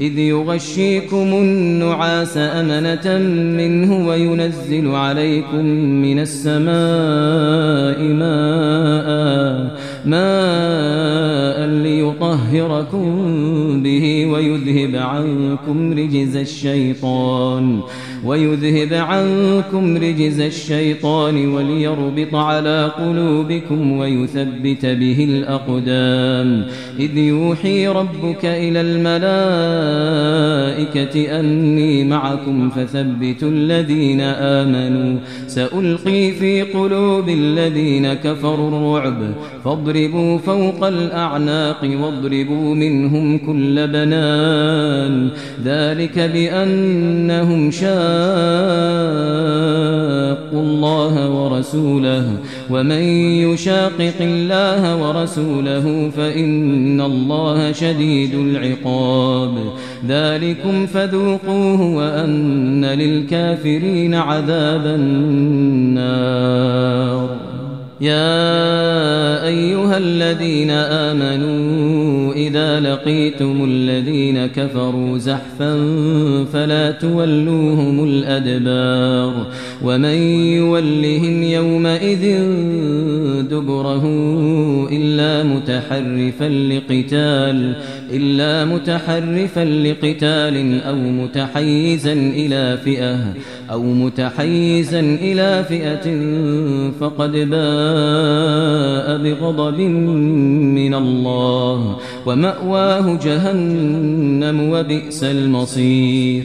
إذ يغشيكم النعاس أمنة منه وينزل عليكم من السماء ماء ماء يطهركم به ويذهب عنكم رجز الشيطان ويذهب عنكم رجز الشيطان وليربط على قلوبكم ويثبت به الأقدام. إذ يوحي ربك إلى الملائكة أني معكم فثبتوا الذين آمنوا. سألقي في قلوب الذين كفروا الرعب فاضربوا فوق الأعناق واضربوا وَضَرِبُوا مِنْهُمْ كُلَّ بَنَانٍ ذَلِكَ بِأَنَّهُمْ شَاقُّوا اللَّهَ وَرَسُولَهُ وَمَن يُشَاقِقِ اللَّهَ وَرَسُولَهُ فَإِنَّ اللَّهَ شَدِيدُ الْعِقَابِ ذَلِكُمْ فَذُوقُوهُ وَأَنَّ لِلْكَافِرِينَ عَذَابَ النَّارِ يَا أَيُّهَا الَّذِينَ آمَنُوا لقيتم الذين كفروا زحفا فلا تولوهم الأدبار ومن يولهم يومئذ دبره إلا متحرفا لقتال إلا متحرفا لقتال أو متحيزا إلى فئة أو متحيزا إلى فئة فقد باء بغضب من الله ومأواه جهنم وبئس المصير.